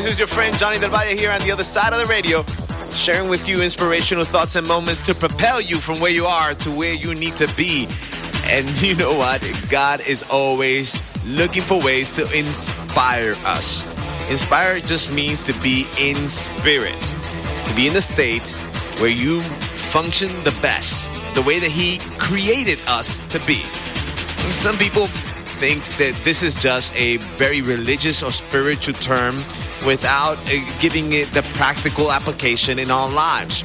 This is your friend Johnny Del Valle here on the other side of the radio, sharing with you inspirational thoughts and moments to propel you from where you are to where you need to be. And you know what? God is always looking for ways to inspire us. Inspire just means to be in spirit, to be in the state where you function the best, the way that He created us to be. And some people think that this is just a very religious or spiritual term without uh, giving it the practical application in our lives.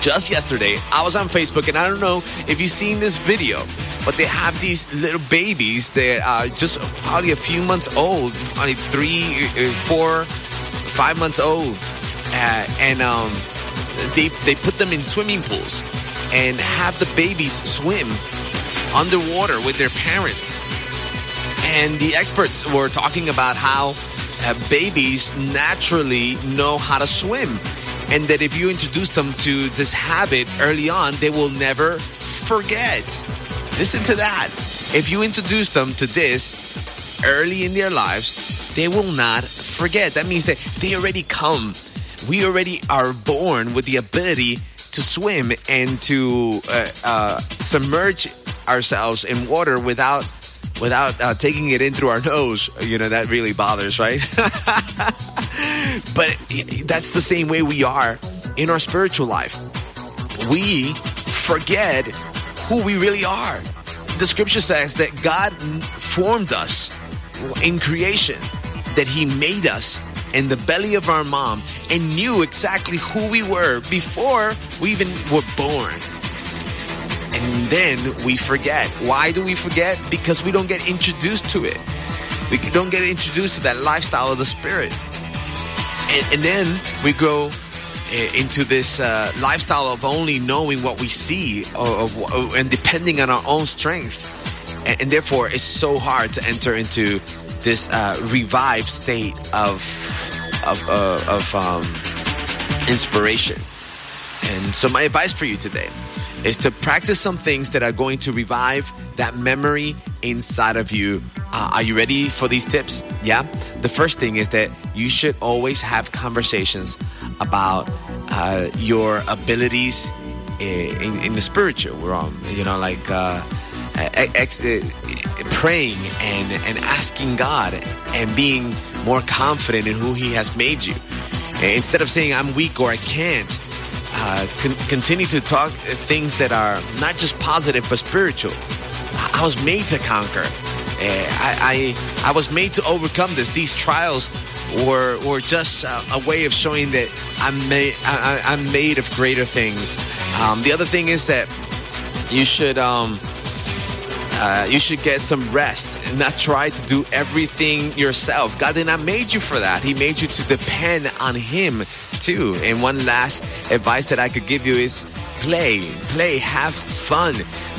Just yesterday, I was on Facebook and I don't know if you've seen this video, but they have these little babies that are just probably a few months old, only three, uh, four, five months old. Uh, and um, they, they put them in swimming pools and have the babies swim underwater with their parents. And the experts were talking about how uh, babies naturally know how to swim. And that if you introduce them to this habit early on, they will never forget. Listen to that. If you introduce them to this early in their lives, they will not forget. That means that they already come. We already are born with the ability to swim and to uh, uh, submerge ourselves in water without without uh, taking it in through our nose. You know, that really bothers, right? but that's the same way we are in our spiritual life. We forget who we really are. The scripture says that God formed us in creation, that He made us in the belly of our mom and knew exactly who we were before we even were born. And then we forget. Why do we forget? Because we don't get introduced to it. We don't get introduced to that lifestyle of the Spirit. And, and then we go eh, into this uh, lifestyle of only knowing what we see or, or, and depending on our own strength. And, and, therefore, it's so hard to enter into this uh, revived state of, of, uh, of um, inspiration. And so, my advice for you today is to practice some things that are going to revive that memory inside of you. Uh, are you ready for these tips? Yeah. The first thing is that you should always have conversations about uh, your abilities in, in, the spiritual realm. You know, like uh, ex- praying and and asking God and being more confident in who He has made you. Instead of saying I'm weak or I can't, uh, con- continue to talk things that are not just positive but spiritual. I was made to conquer. Uh, I, I, I was made to overcome this. These trials were were just a, a way of showing that I'm made I, am made of greater things. Um, the other thing is that you should um, uh, you should get some rest and not try to do everything yourself. God did not made you for that. He made you to depend on Him too. And one last advice that I could give you is play, play, have fun.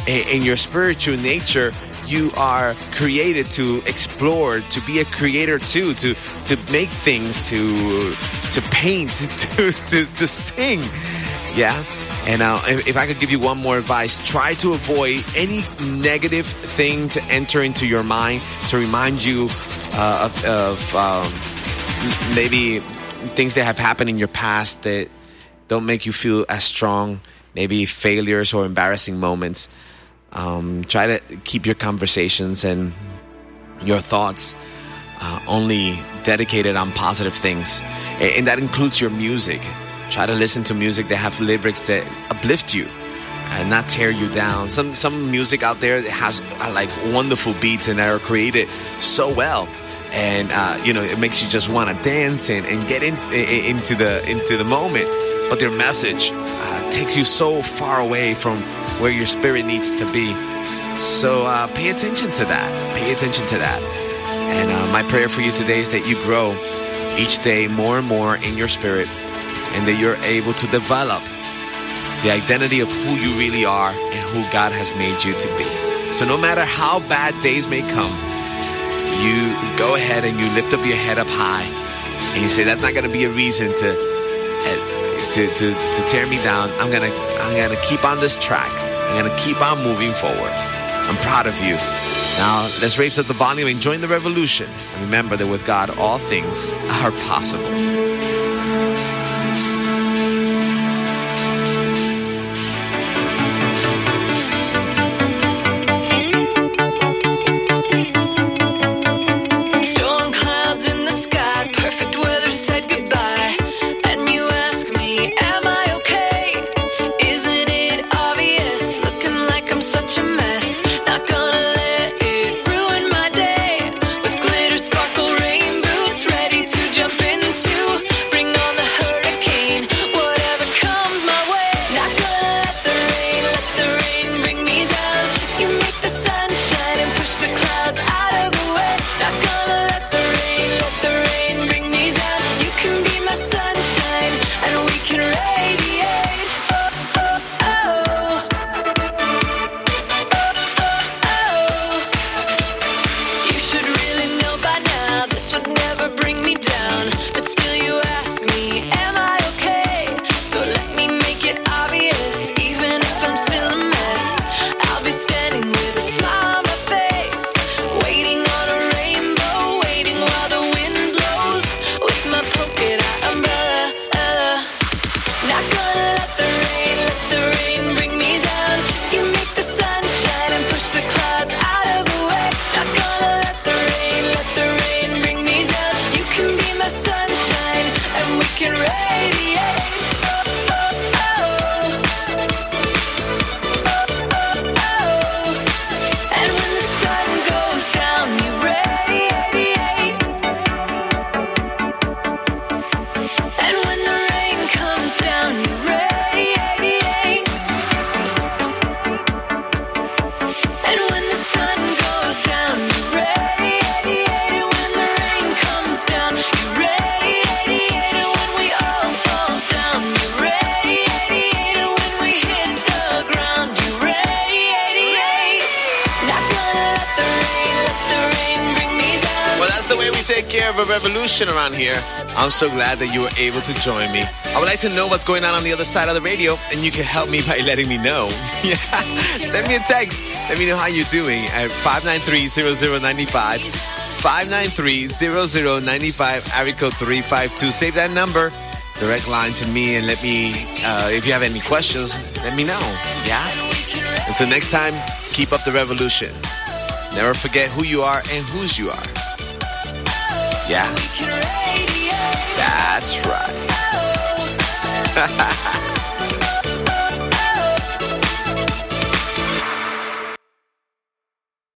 In your spiritual nature, you are created to explore, to be a creator too, to to make things, to to paint, to to, to sing. Yeah. And uh, if I could give you one more advice, try to avoid any negative thing to enter into your mind to remind you uh, of, of um, maybe things that have happened in your past that don't make you feel as strong, maybe failures or embarrassing moments. Um, try to keep your conversations and your thoughts uh, only dedicated on positive things, and that includes your music. Try to listen to music that have lyrics that uplift you and not tear you down. Some some music out there that has uh, like wonderful beats and that are created so well and uh, you know it makes you just want to dance and, and get in, in, into the into the moment. But their message uh, takes you so far away from where your spirit needs to be. So uh, pay attention to that. Pay attention to that. And uh, my prayer for you today is that you grow each day more and more in your spirit and that you're able to develop the identity of who you really are and who God has made you to be. So no matter how bad days may come you go ahead and you lift up your head up high and you say that's not going to be a reason to, eh, to to to tear me down i'm to i'm to keep on this track i'm to keep on moving forward I'm proud of you. Now, let's raise up the volume and join the revolution. And remember that with God, all things are possible. such a mess. Around here. I'm so glad that you were able to join me. I would like to know what's going on on the other side of the radio, and you can help me by letting me know. yeah, send me a text. Let me know how you're doing at 593-0095. 593-0095, area code 352. Save that number, direct line to me, and let me, uh, if you have any questions, let me know. Yeah? Until next time, keep up the revolution. Never forget who you are and whose you are. Yeah. That's right.